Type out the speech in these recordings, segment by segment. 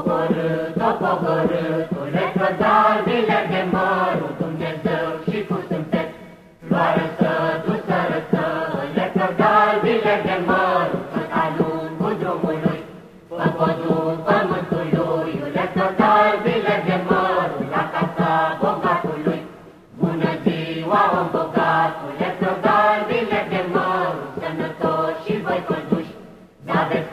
Coborâtă, coborâtule, trădalile de mărul Dumnezeu și cu sâmpet. Floară să tu să răsăle, trădalile de mărul, Tot-a lungul drumului, pe podul pământului, Iule, trădalile La casa bogatului. Bună ziua, om bogatule, trădalile de mărul, Sănătoși și voi conduși, N-aveți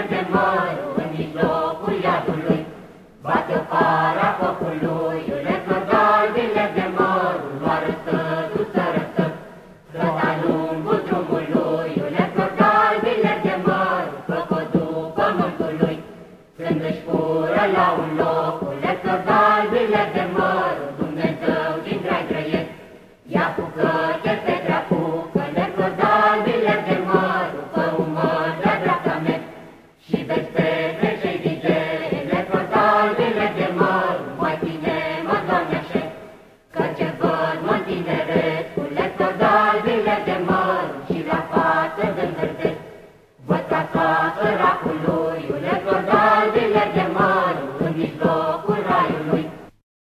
American